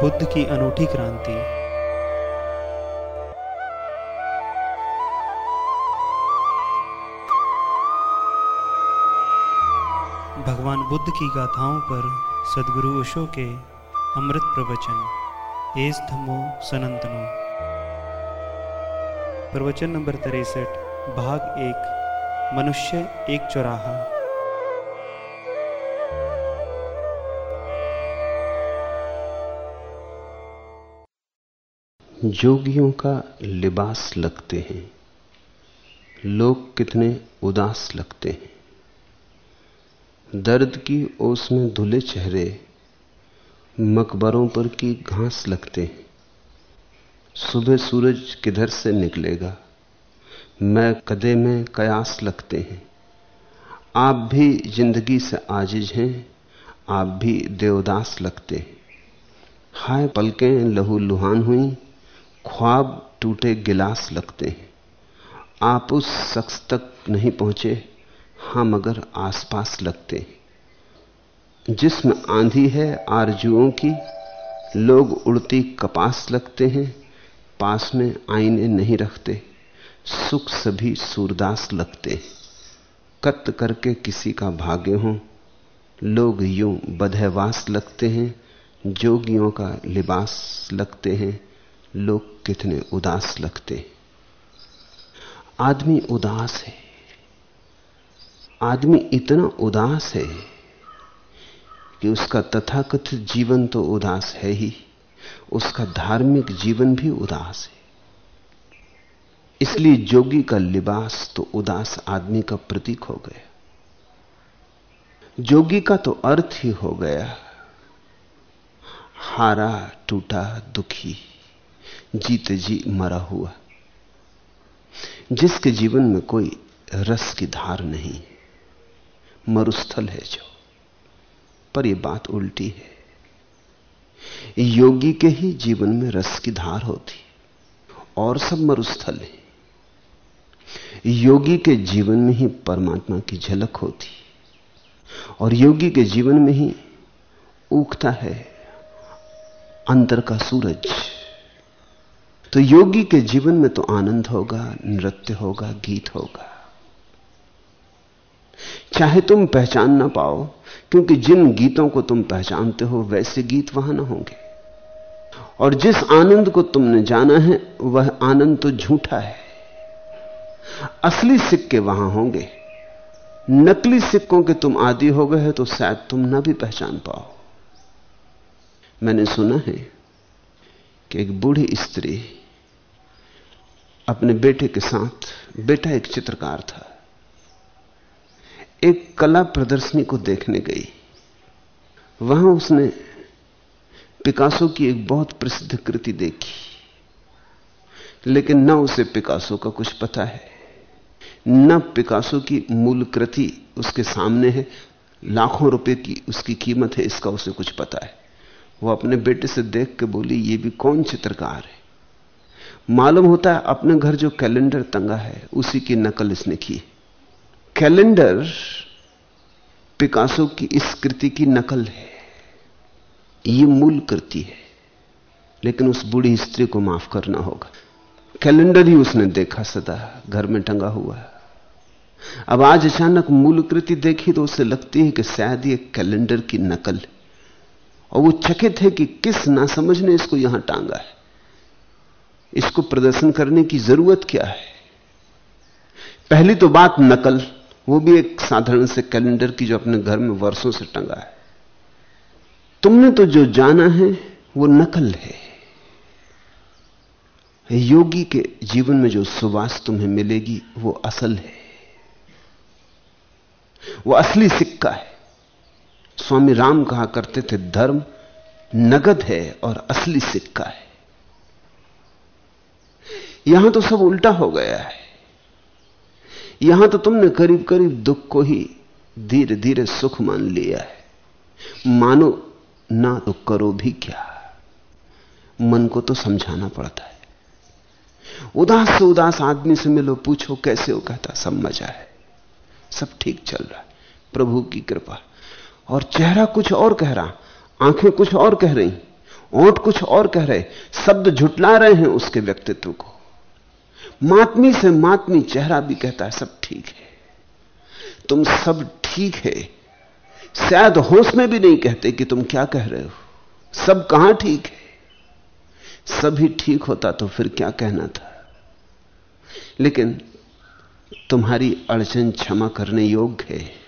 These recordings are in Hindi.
बुद्ध की अनूठी क्रांति। भगवान बुद्ध की गाथाओं पर सदगुरु ओशो के अमृत प्रवचन। एस धमो सनंतनो। प्रवचन नंबर तिरसठ, भाग एक, मनुष्य एक चौराहा। जोगियों का लिबास लगते हैं। लोग कितने उदास लगते हैं। दर्द की ओस में धुले चेहरे मकबरों पर की घास लगते हैं। सुबह सूरज किधर से निकलेगा? मैं कदे में कयास लगते हैं। आप भी ज़िंदगी से आजिज हैं, आप भी देवदास लगते हैं। हाय पलकें लहू लुहान हुई ख्वाब टूटे गिलास लगते हैं। आप उस शख्स तक नहीं पहुँचे हाँ मगर आसपास लगते हैं। जिसमें आंधी है आरजुओं की, लोग उड़ती कपास लगते हैं, पास में आईने नहीं रखते, सुख सभी सूरदास लगते हैं। कत करके किसी का भाग्य हो, लोग यूँ बधवास लगते हैं, जोगियों का लिबास लगते हैं। लोग कितने उदास लगते आदमी उदास है। आदमी इतना उदास है कि उसका तथाकथित जीवन तो उदास है ही। उसका धार्मिक जीवन भी उदास है। इसलिए जोगी का लिबास तो उदास आदमी का प्रतीक हो गया। जोगी का तो अर्थ ही हो गया, हारा टूटा दुखी। जीते जी मरा हुआ। जिसके जीवन में कोई रस की धार नहीं मरुस्थल है जो, पर यह बात उल्टी है। योगी के ही जीवन में रस की धार होती, और सब मरुस्थल है। योगी के जीवन में ही परमात्मा की झलक होती, और योगी के जीवन में ही उगता है अंतर का सूरज। तो योगी के जीवन में तो आनंद होगा, नृत्य होगा, गीत होगा। चाहे तुम पहचान ना पाओ, क्योंकि जिन गीतों को तुम पहचानते हो, वैसे गीत वहाँ ना होंगे। और जिस आनंद को तुमने जाना है, वह आनंद तो झूठा है। असली सिक्के वहाँ होंगे। नकली सिक्कों के तुम आदि हो गए तो शायद तुम ना भी पहचान पाओ। मैंने सुना है कि एक बूढ़ी स्त्री अपने बेटे के साथ, बेटा एक चित्रकार था। एक कला प्रदर्शनी को देखने गई। वहाँ उसने पिकासो की एक बहुत प्रसिद्ध कृति देखी। लेकिन न उसे पिकासो का कुछ पता है। न पिकासो की मूल कृति उसके सामने है। लाखों रुपए की उसकी कीमत है, इसका उसे कुछ पता है। वो अपने बेटे से देख के बोली, ये भी कौन चित्रकार है? मालूम होता है अपने घर जो कैलेंडर तंगा है, उसी की नकल इसने की। कैलेंडर पिकासो की इस कृति की नकल है। ये मूल कृति है, लेकिन उस बूढ़ी स्त्री को माफ़ करना होगा। कैलेंडर ही उसने देखा सदा, घर में टंगा हुआ। है अब आज अचानक मूल कृति देखी तो उसे लगती है कि शायद ये कैलेंडर की नकल और वो चकित है कि किस ना समझने इसको यहाँ टांगा है। इसको प्रदर्शन करने की ज़रूरत क्या है? पहली तो बात नकल, वो भी एक साधारण से कैलेंडर की जो अपने घर में वर्षों से टंगा है। तुमने तो जो जाना है, वो नकल है। योगी के जीवन में जो सुवास तुम्हें मिलेगी, वो असल है। वो असली सिक्का है। स्वामी राम कहा करते थे, धर्म नगद है और असली सिक्का है। यहाँ तो सब उल्टा हो गया है। यहाँ तो तुमने करीब करीब दुख को ही धीरे धीरे सुख मान लिया है। मानो ना तो करो भी क्या। मन को तो समझाना पड़ता है। उदास से उदास आदमी से मिलो, पूछो कैसे वो कहता सब मज़ा है। सब ठीक चल रहा है, प्रभु की कृपा। और चेहरा कुछ और कह रहा, आँखें कुछ और कह रही ओंठ कुछ और कह रहे, शब्द झुटला रहे हैं उसके व्यक्तित्व को। मातमी से मातमी चेहरा भी कहता है, सब ठीक है। तुम सब ठीक है। शायद होश में भी नहीं कहते कि तुम क्या कह रहे हो। सब कहाँ ठीक है? सभी ठीक होता तो फिर क्या कहना था? लेकिन तुम्हारी अड़चन क्षमा करने योग्य है।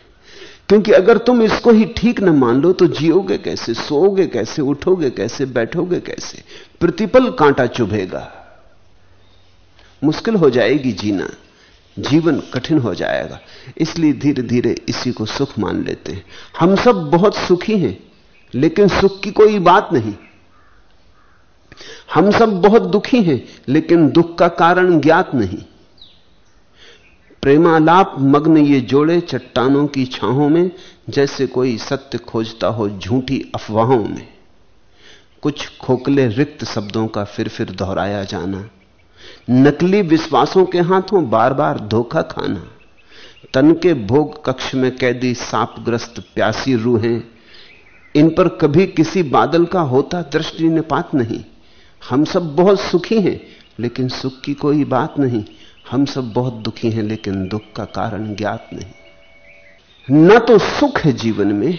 क्योंकि अगर तुम इसको ही ठीक न मान लो तो जियोगे कैसे, सोओगे कैसे, उठोगे कैसे, बैठोगे कैसे? प्रतिपल कांटा चुभेगा। मुश्किल हो जाएगी जीना। जीवन कठिन हो जाएगा। इसलिए धीरे धीरे इसी को सुख मान लेते हैं। हम सब बहुत सुखी हैं, लेकिन सुख की कोई बात नहीं। हम सब बहुत दुखी हैं, लेकिन दुख का कारण ज्ञात नहीं। प्रेमालाप मग्न ये जोड़े चट्टानों की छाहों में, जैसे कोई सत्य खोजता हो झूठी अफवाहों में। कुछ खोखले रिक्त शब्दों का फिर फिर दोहराया जाना। नकली विश्वासों के हाथों बार बार धोखा खाना, तन के भोग कक्ष में कैदी सांपग्रस्त प्यासी रूहें, इन पर कभी किसी बादल का होता दृष्टि निपात नहीं। हम सब बहुत सुखी हैं, लेकिन सुख की कोई बात नहीं। हम सब बहुत दुखी हैं, लेकिन दुख का कारण ज्ञात नहीं। न तो सुख है जीवन में,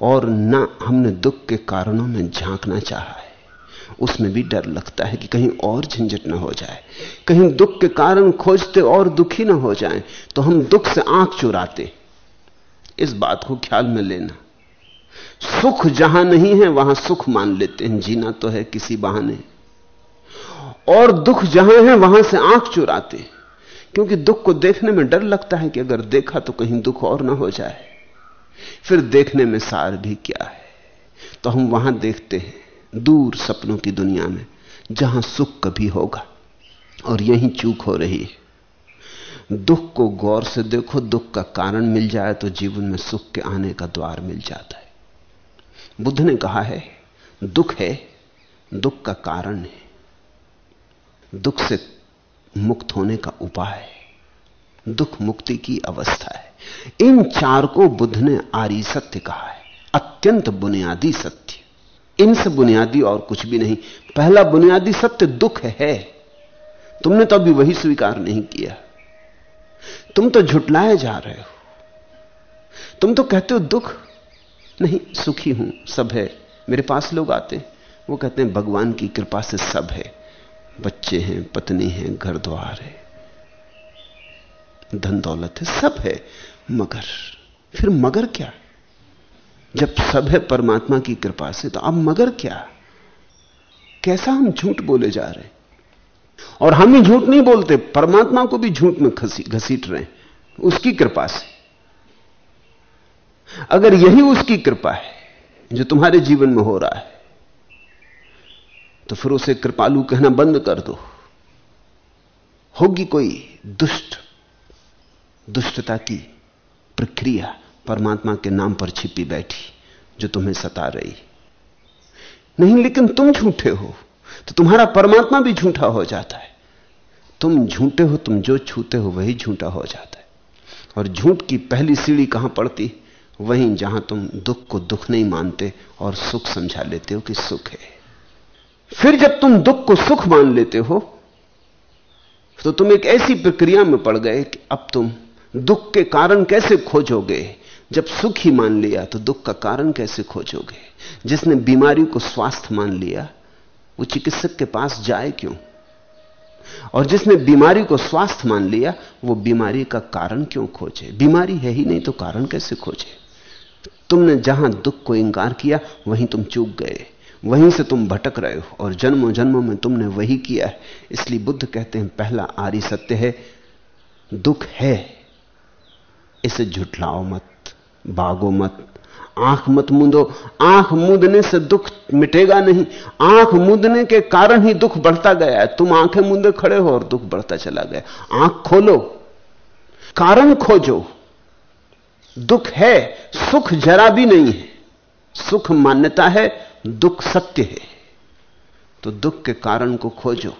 और न हमने दुख के कारणों में झांकना चाहा है। उसमें भी डर लगता है कि कहीं और झंझट ना हो जाए। कहीं दुख के कारण खोजते और दुखी ना हो जाएँ तो हम दुख से आँख चुराते। इस बात को ख्याल में लेना। सुख जहाँ नहीं है, वहाँ सुख मान लेते हैं। जीना तो है किसी बहाने। और दुख जहाँ है, वहाँ से आँख चुराते। क्योंकि दुख को देखने में डर लगता है कि अगर देखा तो कहीं दुख और ना हो जाए। फिर देखने में सार भी क्या है? तो हम वहाँ देखते हैं। दूर सपनों की दुनिया में, जहाँ सुख कभी होगा, और यही चूक हो रही है। दुख को गौर से देखो, दुख का कारण मिल जाए तो जीवन में सुख के आने का द्वार मिल जाता है। बुद्ध ने कहा है, दुख है, दुख का कारण है। दुख से मुक्त होने का उपाय है। दुख मुक्ति की अवस्था है। इन चार को बुद्ध ने आरी सत्य कहा है। अत्यंत बुनियादी सत्य। इनसे बुनियादी और कुछ भी नहीं। पहला बुनियादी सत्य दुख है। तुमने तो अभी वही स्वीकार नहीं किया। तुम तो झुटलाए जा रहे हो। तुम तो कहते हो दुख, नहीं, सुखी हूँ, सब है। मेरे पास लोग आते वो कहते हैं, भगवान की कृपा से सब है। बच्चे हैं, पत्नी है, घर द्वार है। धन दौलत है, सब है। मगर, फिर मगर क्या? जब सब है परमात्मा की कृपा से तो अब मगर क्या? कैसा हम झूठ बोले जा रहे हैं? और हम ही झूठ नहीं बोलते, परमात्मा को भी झूठ में घसीट रहे हैं, उसकी कृपा से। अगर यही उसकी कृपा है, जो तुम्हारे जीवन में हो रहा है तो फिर उसे कृपालु कहना बंद कर दो। होगी कोई दुष्ट, दुष्टता की प्रक्रिया। परमात्मा के नाम पर छिपी बैठी, जो तुम्हें सता रही। नहीं, लेकिन तुम झूठे हो तो तुम्हारा परमात्मा भी झूठा हो जाता है। तुम झूठे हो, तुम जो छूते हो, वही झूठा हो जाता है। और झूठ की पहली सीढ़ी कहाँ पड़ती? वहीं जहाँ तुम दुख को दुख नहीं मानते और सुख समझा लेते हो कि सुख है। फिर जब तुम दुख को सुख मान लेते हो तो तुम एक ऐसी प्रक्रिया में पड़ गए कि अब तुम दुख के कारण कैसे खोजोगे? जब सुख ही मान लिया तो दुख का कारण कैसे खोजोगे? जिसने बीमारी को स्वास्थ्य मान लिया, वो चिकित्सक के पास जाए क्यों? और जिसने बीमारी को स्वास्थ्य मान लिया, वो बीमारी का कारण क्यों खोजे? बीमारी है ही नहीं तो कारण कैसे खोजे? तुमने जहाँ दुख को इंकार किया, वहीं तुम चूक गए। वहीं से तुम भटक रहे हो, और जन्मों जन्मों में तुमने वही किया है। इसलिए बुद्ध कहते हैं, पहला आरी सत्य है, दुख है। इसे झुटलाओ मत। भागो मत। आँख मत मूंदो। आँख मूंदने से दुख मिटेगा नहीं। आँख मूंदने के कारण ही दुख बढ़ता गया है। तुम आँखें मूंदे खड़े हो और दुख बढ़ता चला गया। आँख खोलो। कारण खोजो। दुख है, सुख जरा भी नहीं है। सुख मान्यता है, दुख सत्य है। तो दुख के कारण को खोजो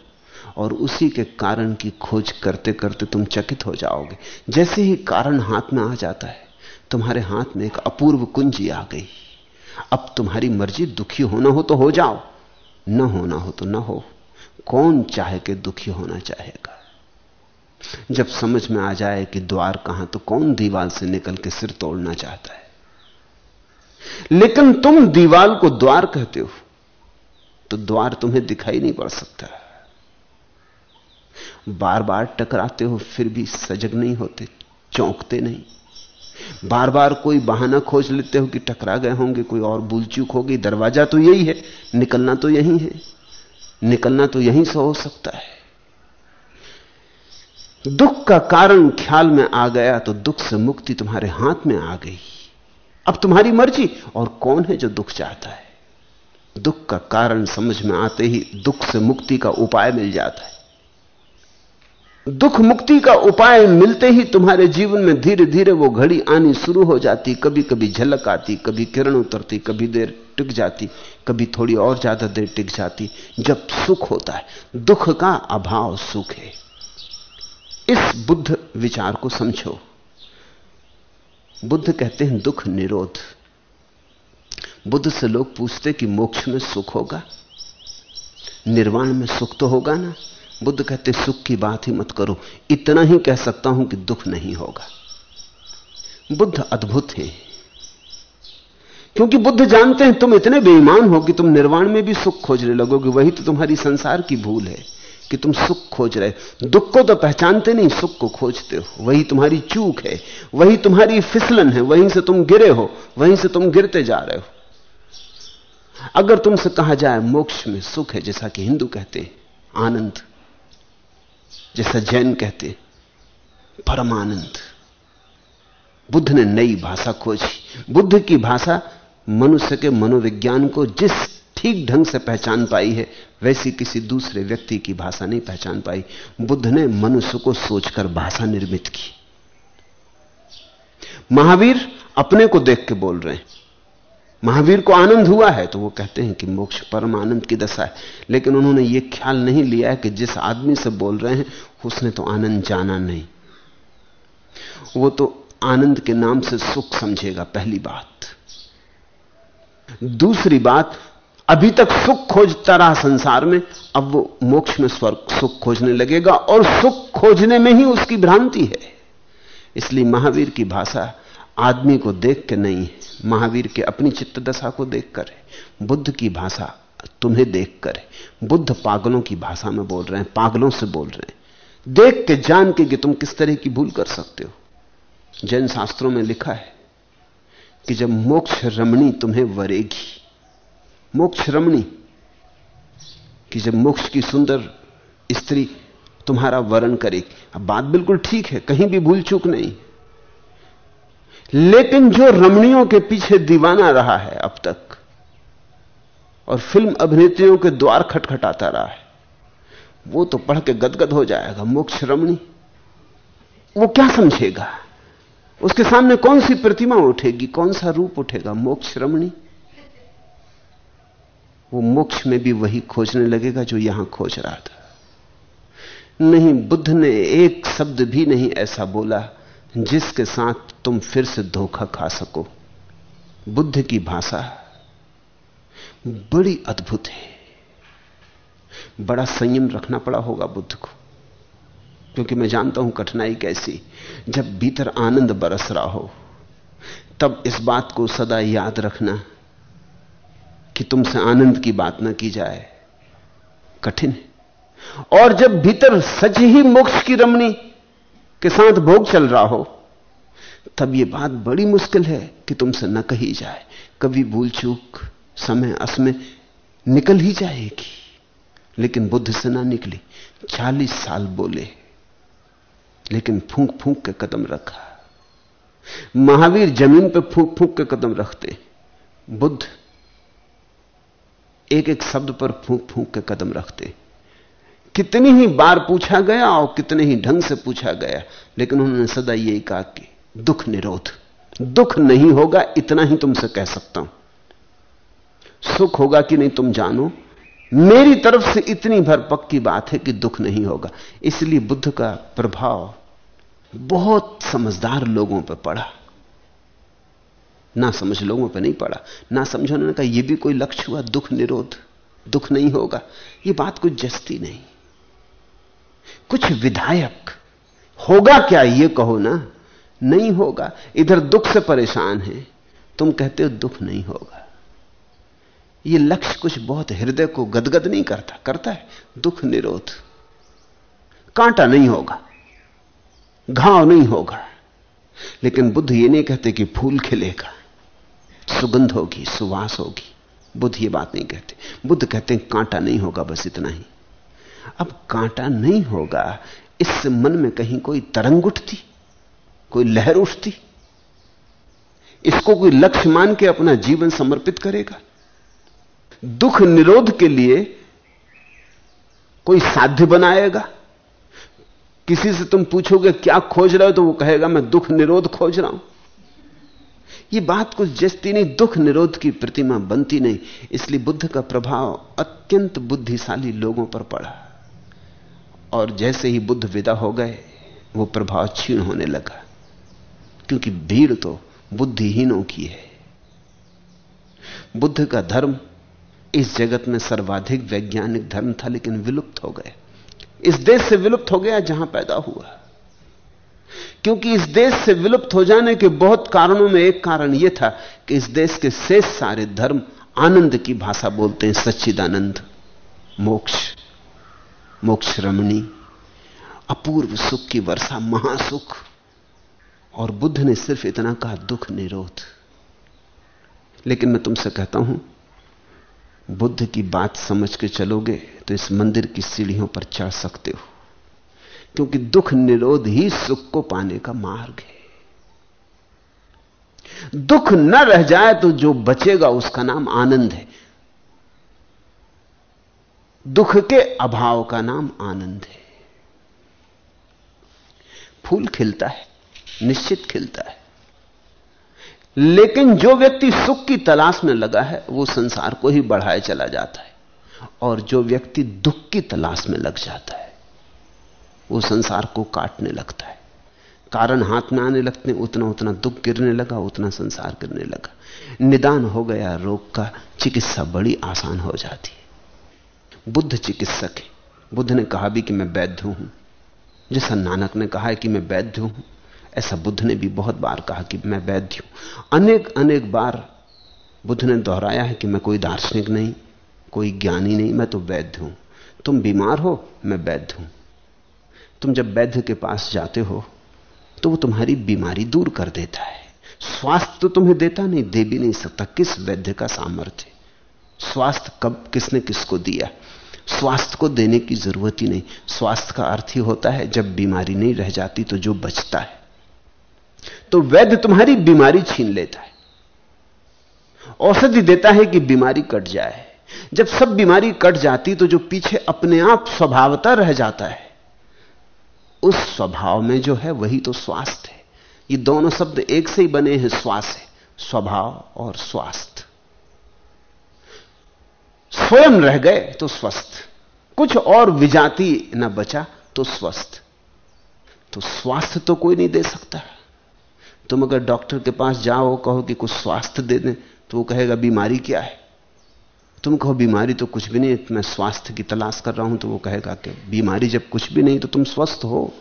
और उसी के कारण की खोज करते करते तुम चकित हो जाओगे। जैसे ही कारण हाथ में आ जाता है तुम्हारे हाथ में एक अपूर्व कुंजी आ गई। अब तुम्हारी मर्ज़ी, दुखी होना हो तो हो जाओ, न होना हो तो न हो। कौन चाहे के दुखी होना चाहेगा? जब समझ में आ जाए कि द्वार कहाँ तो कौन दीवाल से निकल के सिर तोड़ना चाहता है? लेकिन तुम दीवाल को द्वार कहते हो तो द्वार तुम्हें दिखाई नहीं पड़ सकता। बार बार टकराते हो, फिर भी सजग नहीं होते, चौंकते नहीं। बार बार कोई बहाना खोज लेते हो कि टकरा गए होंगे, कोई और भूल चूक होगी, दरवाज़ा तो यही है, निकलना तो यही है, निकलना तो यहीं से हो सकता है। दुख का कारण ख्याल में आ गया तो दुख से मुक्ति तुम्हारे हाथ में आ गई। अब तुम्हारी मर्ज़ी, और कौन है जो दुख चाहता है? दुख का कारण समझ में आते ही दुख से मुक्ति का उपाय मिल जाता है। दुख मुक्ति का उपाय मिलते ही तुम्हारे जीवन में धीरे धीरे वो घड़ी आनी शुरू हो जाती कभी कभी झलक आती, कभी किरण उतरती, कभी देर टिक जाती, कभी थोड़ी और ज़्यादा देर टिक जाती, जब सुख होता है। दुख का अभाव सुख है। इस बुद्ध विचार को समझो। बुद्ध कहते हैं, दुख निरोध। बुद्ध से लोग पूछते कि मोक्ष में सुख होगा? निर्वाण में सुख तो होगा ना? बुद्ध कहते, सुख की बात ही मत करो। इतना ही कह सकता हूँ कि दुख नहीं होगा। बुद्ध अद्भुत है। क्योंकि बुद्ध जानते हैं, तुम इतने बेईमान हो कि तुम निर्वाण में भी सुख खोजने लगोगे। वही तो तुम्हारी संसार की भूल है कि तुम सुख खोज रहे दुख को तो पहचानते नहीं, सुख को खोजते हो। वही तुम्हारी चूक है, वही तुम्हारी फिसलन है, वहीं से तुम गिरे हो, वहीं से तुम गिरते जा रहे हो। अगर तुमसे कहा जाए, मोक्ष में सुख है, जैसा कि हिंदू कहते हैं, आनंद। जैसा जैन कहते परमानंद। बुद्ध ने नई भाषा खोजी। बुद्ध की भाषा मनुष्य के मनोविज्ञान को जिस ठीक ढंग से पहचान पाई है, वैसी किसी दूसरे व्यक्ति की भाषा नहीं पहचान पाई। बुद्ध ने मनुष्य को सोचकर भाषा निर्मित की। महावीर अपने को देख के बोल रहे हैं महावीर को आनंद हुआ है तो वो कहते हैं कि मोक्ष परम आनंद की दशा है। लेकिन उन्होंने ये ख्याल नहीं लिया है कि जिस आदमी से बोल रहे हैं, उसने तो आनंद जाना नहीं। वो तो आनंद के नाम से सुख समझेगा, पहली बात। दूसरी बात, अभी तक सुख खोजता रहा संसार में, अब वो मोक्ष में स्वर्ग, सुख खोजने लगेगा, और सुख खोजने में ही उसकी भ्रांति है। इसलिए महावीर की भाषा आदमी को देख के नहीं है महावीर के अपनी चित्त दशा को देखकर है। बुद्ध की भाषा तुम्हें देखकर है। बुद्ध पागलों की भाषा में बोल रहे हैं, पागलों से बोल रहे हैं। देख के जान के कि तुम किस तरह की भूल कर सकते हो। जैन शास्त्रों में लिखा है कि जब मोक्ष रमणी तुम्हें वरेगी, मोक्ष रमणी, कि जब मोक्ष की सुंदर स्त्री तुम्हारा वरण करेगी। अब बात बिल्कुल ठीक है, कहीं भी भूल चूक नहीं। लेकिन जो रमणियों के पीछे दीवाना रहा है अब तक, और फ़िल्म अभिनेत्रियों के द्वार खटखटाता रहा है, वो तो पढ़ के गदगद हो जाएगा, मोक्ष रमणी। वो क्या समझेगा? उसके सामने कौन सी प्रतिमा उठेगी, कौन सा रूप उठेगा, मोक्ष रमणी? वो मोक्ष में भी वही खोजने लगेगा जो यहाँ खोज रहा था। नहीं, बुद्ध ने एक शब्द भी नहीं ऐसा बोला। जिसके साथ तुम फिर से धोखा खा सको। बुद्ध की भाषा बड़ी अद्भुत है। बड़ा संयम रखना पड़ा होगा बुद्ध को, क्योंकि मैं जानता हूँ कठिनाई कैसी। जब भीतर आनंद बरस रहा हो, तब इस बात को सदा याद रखना कि तुमसे आनंद की बात ना की जाए। कठिन है। और जब भीतर सच ही मोक्ष की रमणी के साथ भोग चल रहा हो, तब यह बात बड़ी मुश्किल है कि तुमसे न कही जाए। कभी भूल चूक, समय असमय निकल ही जाएगी। लेकिन बुद्ध से ना निकली, चालीस साल बोले, लेकिन फूंक फूंक के कदम रखा। महावीर ज़मीन पर फूंक फूंक के कदम रखते। बुद्ध एक एक शब्द पर फूंक फूंक के कदम रखते। कितनी ही बार पूछा गया और कितने ही ढंग से पूछा गया, लेकिन उन्होंने सदा यही कहा कि दुख निरोध। दुख नहीं होगा, इतना ही तुमसे कह सकता हूँ। सुख होगा कि नहीं तुम जानो? मेरी तरफ़ से इतनी भर पक्की बात है कि दुख नहीं होगा। इसलिए बुद्ध का प्रभाव बहुत समझदार लोगों पर पड़ा। ना समझ लोगों पर नहीं पड़ा। ना समझो, उन्होंने कहा यह भी कोई लक्ष्य हुआ, दुख निरोध, दुख नहीं होगा। यह बात कुछ जस्ती नहीं। कुछ विधायक, होगा क्या यह कहो ना? नहीं होगा। इधर दुख से परेशान है। तुम कहते हो दुख नहीं होगा। यह लक्ष्य कुछ बहुत हृदय को गदगद नहीं करता। करता है। दुख निरोध। कांटा नहीं होगा। घाव नहीं होगा। लेकिन बुद्ध ये नहीं कहते कि फूल खिलेगा। सुगंध होगी, सुवास होगी। बुद्ध ये बात नहीं कहते। बुद्ध कहते हैं कांटा नहीं होगा, बस इतना ही। अब कांटा नहीं होगा। इससे मन में कहीं कोई तरंग उठती, कोई लहर उठती। इसको कोई लक्ष्य मान के अपना जीवन समर्पित करेगा। दुख निरोध के लिए कोई साध्य बनाएगा। किसी से तुम पूछोगे, क्या खोज रहे हो? तो वो कहेगा, मैं दुख निरोध खोज रहा हूँ। ये बात कुछ जस्ती नहीं, दुख निरोध की प्रतिमा बनती नहीं। इसलिए बुद्ध का प्रभाव अत्यंत बुद्धिशाली लोगों पर पड़ा। और जैसे ही बुद्ध विदा हो गए, वो प्रभाव क्षीण होने लगा। क्योंकि भीड़ तो बुद्धिहीनों की है। बुद्ध का धर्म इस जगत में सर्वाधिक वैज्ञानिक धर्म था, लेकिन विलुप्त हो गए। इस देश से विलुप्त हो गया जहाँ पैदा हुआ। क्योंकि इस देश से विलुप्त हो जाने के बहुत कारणों में एक कारण यह था कि इस देश के शेष सारे धर्म आनंद की भाषा बोलते हैं, सच्चिदानंद, मोक्ष। मोक्ष रमणी अपूर्व सुख की वर्षा महासुख, और बुद्ध ने सिर्फ़ इतना कहा, दुख निरोध। लेकिन मैं तुमसे कहता हूँ, बुद्ध की बात समझ के चलोगे तो इस मंदिर की सीढ़ियों पर चढ़ सकते हो। क्योंकि दुख निरोध ही सुख को पाने का मार्ग है। दुख न रह जाए तो जो बचेगा, उसका नाम आनंद है। दुख के अभाव का नाम आनंद है। फूल खिलता है, निश्चित खिलता है। लेकिन जो व्यक्ति सुख की तलाश में लगा है, वो संसार को ही बढ़ाए चला जाता है। और जो व्यक्ति दुख की तलाश में लग जाता है, वो संसार को काटने लगता है। कारण हाथ में आने लगते, उतना उतना दुख गिरने लगा, उतना संसार गिरने लगा। निदान हो गया, रोग का चिकित्सा बड़ी आसान हो जाती है। बुद्ध चिकित्सक है। बुद्ध ने कहा भी कि मैं वैद्य हूँ। जैसा नानक ने कहा है कि मैं वैद्य हूँ, ऐसा बुद्ध ने भी बहुत बार कहा कि मैं वैद्य हूँ। अनेक अनेक बार बुद्ध ने दोहराया है कि मैं कोई दार्शनिक नहीं, कोई ज्ञानी नहीं, मैं तो वैद्य हूँ। तुम बीमार हो, मैं वैद्य हूँ। तुम जब वैद्य के पास जाते हो तो वो तुम्हारी बीमारी दूर कर देता है। स्वास्थ्य तो तुम्हें देता नहीं, दे भी नहीं सकता। किस वैद्य का सामर्थ्य? स्वास्थ्य कब, किसने किसको दिया? स्वास्थ्य को देने की ज़रूरत ही नहीं। स्वास्थ्य का अर्थ ही होता है, जब बीमारी नहीं रह जाती तो जो बचता है। तो वैद्य तुम्हारी बीमारी छीन लेता है। औषधि देता है कि बीमारी कट जाए। जब सब बीमारी कट जाती तो जो पीछे अपने आप स्वभावता रह जाता है, उस स्वभाव में जो है वही तो स्वास्थ्य है। ये दोनों शब्द एक से ही बने हैं, स्वास्थ्य, स्वभाव और स्वास्थ्य। स्वयं रह गए तो स्वस्थ। कुछ और विजाति न बचा तो स्वस्थ। तो स्वास्थ्य तो कोई नहीं दे सकता। तुम अगर डॉक्टर के पास जाओ, कहो कि कुछ स्वास्थ्य दे दें तो वो कहेगा, बीमारी क्या है? तुम कहो, बीमारी तो कुछ भी नहीं, मैं स्वास्थ्य की तलाश कर रहा हूँ। तो वो कहेगा कि, बीमारी जब कुछ भी नहीं तो तुम स्वस्थ हो,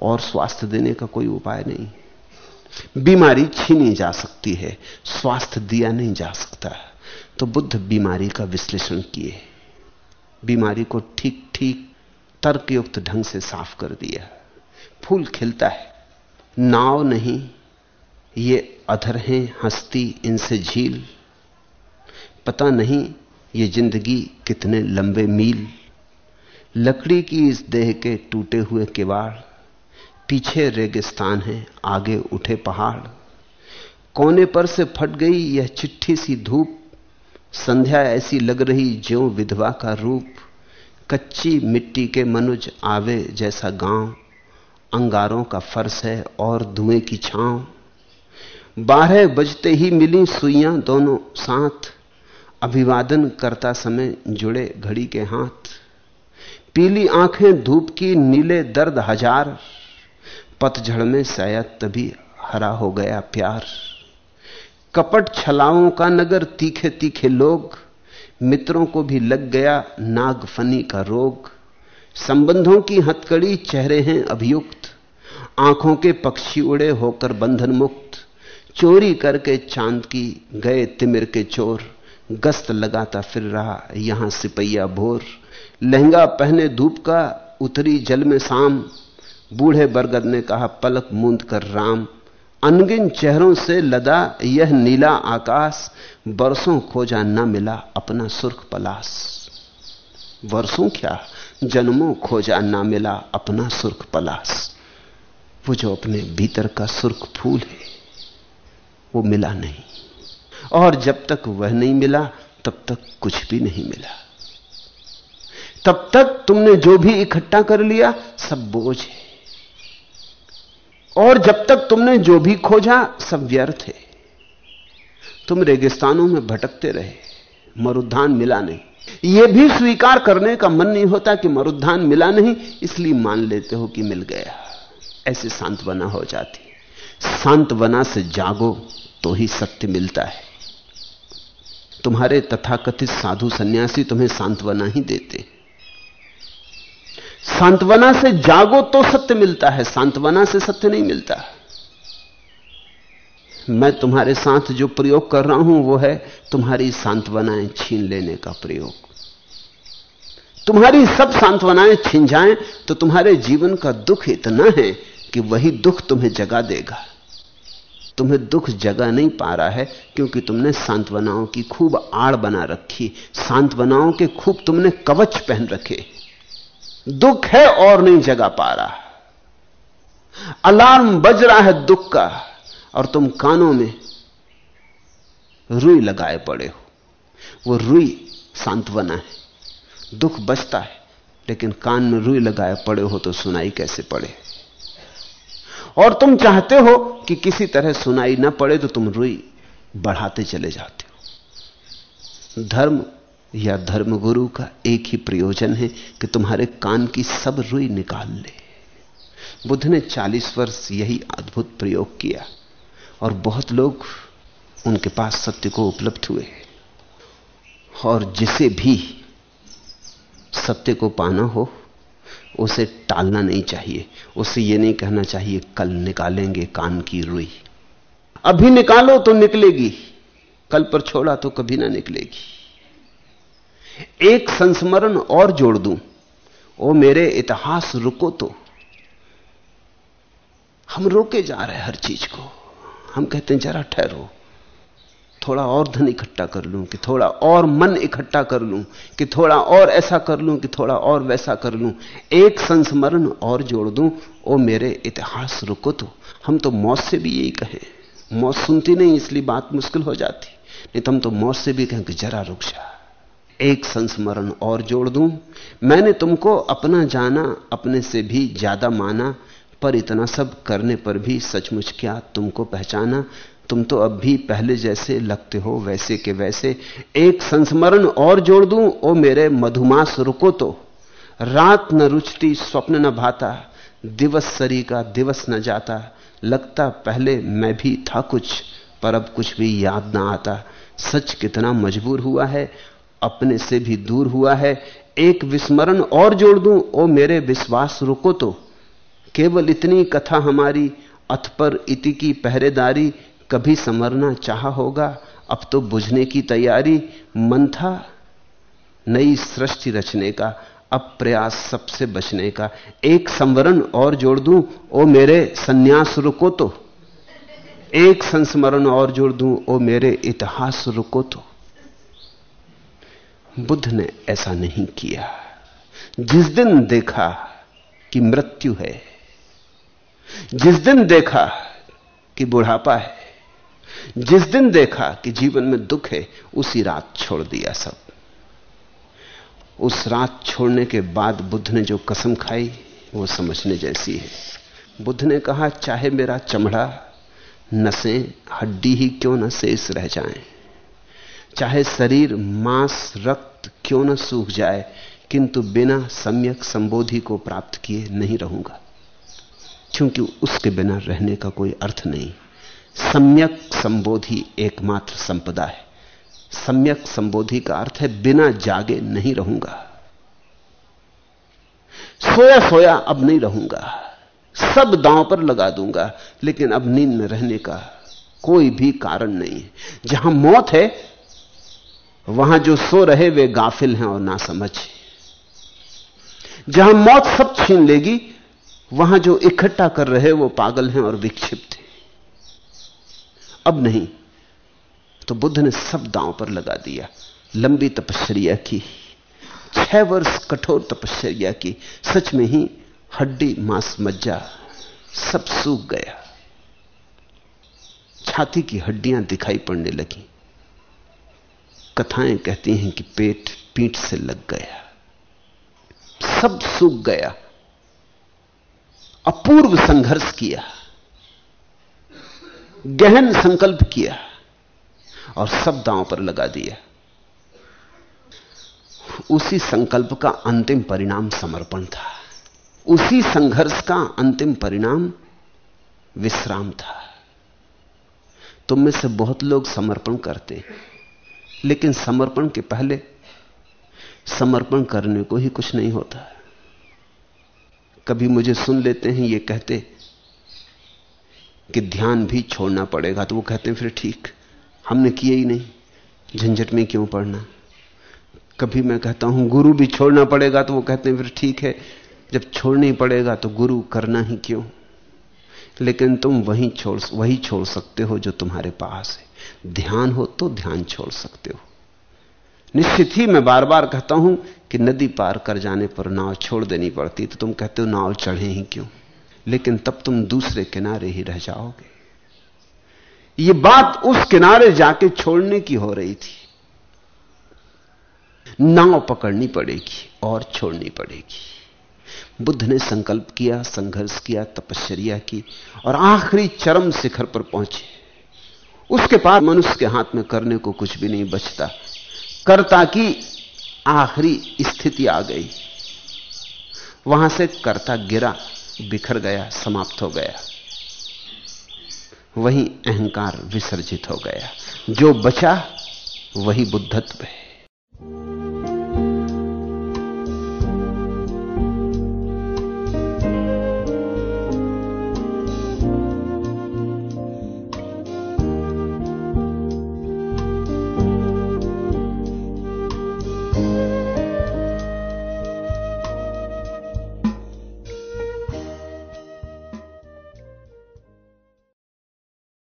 और स्वास्थ्य देने का कोई उपाय नहीं। बीमारी छीनी जा सकती है, स्वास्थ्य दिया नहीं जा सकता। तो बुद्ध बीमारी का विश्लेषण किए। बीमारी को ठीक ठीक, तर्कयुक्त ढंग से साफ़ कर दिया। फूल खिलता है। नाव नहीं, ये अधर हैं, हस्ती, इनसे झील। पता नहीं ये ज़िंदगी कितने लंबे मील। लकड़ी की इस देह के टूटे हुए किवाड़, पीछे रेगिस्तान है, आगे उठे पहाड़। कोने पर से फट गई यह चिट्ठी सी धूप संध्या ऐसी लग रही ज्यो विधवा का रूप, कच्ची मिट्टी के मनुज आवे जैसा गाँव, अंगारों का फर्श है और धुएँ की छांव। बारह बजते ही मिली सुइयाँ दोनों साथ, अभिवादन करता समय जुड़े घड़ी के हाथ। पीली आँखें धूप की, नीले दर्द हज़ार, पतझड़ में शायद तभी हरा हो गया प्यार। कपट छलाओं का नगर तीखे तीखे लोग। मित्रों को भी लग गया नागफनी का रोग। संबंधों की हथकड़ी चेहरे हैं अभियुक्त। आँखों के पक्षी उड़े होकर बंधन मुक्त। चोरी करके चाँद की गए तिमिर के चोर। गस्त लगाता फिर रहा यहाँ सिपैया भोर। लहंगा पहने धूप का, उतरी जल में शाम। बूढ़े बरगद ने कहा, पलक मूंद कर राम। अनगिन चेहरों से लदा यह नीला आकाश, बरसों खोजा न मिला अपना सुर्ख पलास वर्षों क्या? जन्मों खोजा ना मिला अपना सुर्ख पलास वो जो अपने भीतर का सुर्ख फूल है, वो मिला नहीं। और जब तक वह नहीं मिला, तब तक कुछ भी नहीं मिला। तब तक तुमने जो भी इकट्ठा कर लिया, सब बोझ है। और जब तक तुमने जो भी खोजा, सब व्यर्थ है। तुम रेगिस्तानों में भटकते रहे, मरुद्धान मिला नहीं। यह भी स्वीकार करने का मन नहीं होता कि मरुद्धान मिला नहीं, इसलिए मान लेते हो कि मिल गया। ऐसे सांत्वना हो जाती। सांत्वना से जागो तो ही सत्य मिलता है। तुम्हारे तथाकथित साधु सन्यासी तुम्हें सांत्वना ही देते। सांत्वना से जागो तो सत्य मिलता है, सांत्वना से सत्य नहीं मिलता। मैं तुम्हारे साथ जो प्रयोग कर रहा हूँ, वो है तुम्हारी सांत्वनाएँ छीन लेने का प्रयोग। तुम्हारी सब सांत्वनाएँ छीन जाएँ तो तुम्हारे जीवन का दुख इतना है कि वही दुख तुम्हें जगा देगा। तुम्हें दुख जगा नहीं पा रहा है, क्योंकि तुमने सांत्वनाओं की खूब आड़ बना रखी। सांत्वनाओं के खूब तुमने कवच पहन रखे। दुख है और नहीं जगा पा रहा। अलार्म बज रहा है दुख का, और तुम कानों में रुई लगाए पड़े हो। वो रुई सांत्वना है, दुख बचता है, लेकिन कान में रुई लगाए पड़े हो तो सुनाई कैसे पड़े? और तुम चाहते हो कि किसी तरह सुनाई ना पड़े तो तुम रुई बढ़ाते चले जाते हो। धर्म या धर्मगुरु का एक ही प्रयोजन है कि तुम्हारे कान की सब रुई निकाल ले। बुद्ध ने 40 वर्ष यही अद्भुत प्रयोग किया और बहुत लोग उनके पास सत्य को उपलब्ध हुए। और जिसे भी सत्य को पाना हो, उसे टालना नहीं चाहिए। उसे यह नहीं कहना चाहिए, कल निकालेंगे कान की रुई। अभी निकालो तो निकलेगी, कल पर छोड़ा तो कभी ना निकलेगी। एक संस्मरण और जोड़ दूँ। ओ मेरे इतिहास, रुको तो। हम रोके जा रहे हैं हर चीज़ को। हम कहते हैं, जरा ठहरो। थोड़ा और धन इकट्ठा कर लूँ कि थोड़ा और मन इकट्ठा कर लूँ कि थोड़ा और ऐसा कर लूँ कि थोड़ा और वैसा कर लूँ। एक संस्मरण और जोड़ दूँ। ओ मेरे इतिहास, रुको तो। हम तो मौत से भी यही कहें। मौत सुनती नहीं, इसलिए बात मुश्किल हो जाती। नहीं तो हम तो मौत से भी कहें कि जरा रुक जा। एक संस्मरण और जोड़ दूँ। मैंने तुमको अपना जाना, अपने से भी ज़्यादा माना, पर इतना सब करने पर भी सचमुच क्या तुमको पहचाना? तुम तो अब भी पहले जैसे लगते हो, वैसे के वैसे। एक संस्मरण और जोड़ दूँ, ओ मेरे मधुमास, रुको तो। रात न रुचती, स्वप्न न भाता, दिवस सरी का दिवस न जाता। लगता पहले मैं भी था कुछ, पर अब कुछ भी याद ना आता। सच कितना मजबूर हुआ है अपने से भी दूर हुआ है, एक विस्मरण और जोड़ दूँ, ओ मेरे विश्वास रुको तो। केवल इतनी कथा हमारी अथ पर इति की पहरेदारी कभी समरना चाह होगा। अब तो बुझने की तैयारी, मन था नई सृष्टि रचने का, अब प्रयास सबसे बचने का। एक संवरण और जोड़ दूँ, ओ मेरे सन्यास रुको तो। एक संस्मरण और जोड़ दूँ, ओ मेरे इतिहास रुको तो। बुद्ध ने ऐसा नहीं किया। जिस दिन देखा कि मृत्यु है जिस दिन देखा कि बुढ़ापा है जिस दिन देखा कि जीवन में दुख है उसी रात छोड़ दिया सब। उस रात छोड़ने के बाद बुद्ध ने जो कसम खाई वो समझने जैसी है। बुद्ध ने कहा चाहे मेरा चमड़ा नसें हड्डी ही क्यों न शेष रह जाएँ, चाहे शरीर, मांस, रक्त क्यों न सूख जाए, किंतु बिना सम्यक संबोधि को प्राप्त किए नहीं रहूँगा। क्योंकि उसके बिना रहने का कोई अर्थ नहीं। सम्यक संबोधि एकमात्र संपदा है। सम्यक संबोधि का अर्थ है बिना जागे नहीं रहूँगा। सोया सोया अब नहीं रहूँगा। सब दांव पर लगा दूँगा, लेकिन अब नींद में रहने का कोई भी कारण नहीं है। जहाँ मौत है वहाँ जो सो रहे वे गाफिल हैं और ना समझ जहाँ मौत सब छीन लेगी, वहाँ जो इकट्ठा कर रहे वो पागल हैं और विक्षिप्त हैं। अब नहीं तो बुद्ध ने सब दांव पर लगा दिया, लंबी तपस्या की, छह वर्ष कठोर तपस्या की, सच में ही हड्डी मांस मज्जा सब सूख गया। छाती की हड्डियाँ दिखाई पड़ने लगी। कथाएँ कहती हैं कि पेट पीठ से लग गया, सब सूख गया, अपूर्व संघर्ष किया, गहन संकल्प किया और सब दांव पर लगा दिया। उसी संकल्प का अंतिम परिणाम समर्पण था। उसी संघर्ष का अंतिम परिणाम विश्राम था। तुम में से बहुत लोग समर्पण करते लेकिन समर्पण के पहले समर्पण करने को ही कुछ नहीं होता कभी मुझे सुन लेते हैं, ये कहते कि ध्यान भी छोड़ना पड़ेगा तो वो कहते हैं, फिर ठीक, हमने किए ही नहीं, झंझट में क्यों पढ़ना कभी मैं कहता हूँ, गुरु भी छोड़ना पड़ेगा तो वो कहते हैं, फिर ठीक है, जब छोड़ना ही पड़ेगा तो गुरु करना ही क्यों? लेकिन तुम वही छोड़ वही छोड़ सकते हो जो तुम्हारे पास है। ध्यान हो तो ध्यान छोड़ सकते हो। निश्चित ही मैं बार बार कहता हूँ कि नदी पार कर जाने पर नाव छोड़ देनी पड़ती तो तुम कहते हो नाव चढ़े ही क्यों? लेकिन तब तुम दूसरे किनारे ही रह जाओगे। ये बात उस किनारे जाके छोड़ने की हो रही थी। नाव पकड़नी पड़ेगी और छोड़नी पड़ेगी। बुद्ध ने संकल्प किया, संघर्ष किया, तपश्चर्या की और आखिरी चरम शिखर पर पहुँचे। उसके बाद मनुष्य के हाथ में करने को कुछ भी नहीं बचता। कर्ता की आखिरी स्थिति आ गई। वहाँ से कर्ता गिरा, बिखर गया, समाप्त हो गया। वही अहंकार विसर्जित हो गया। जो बचा, वही बुद्धत्व है।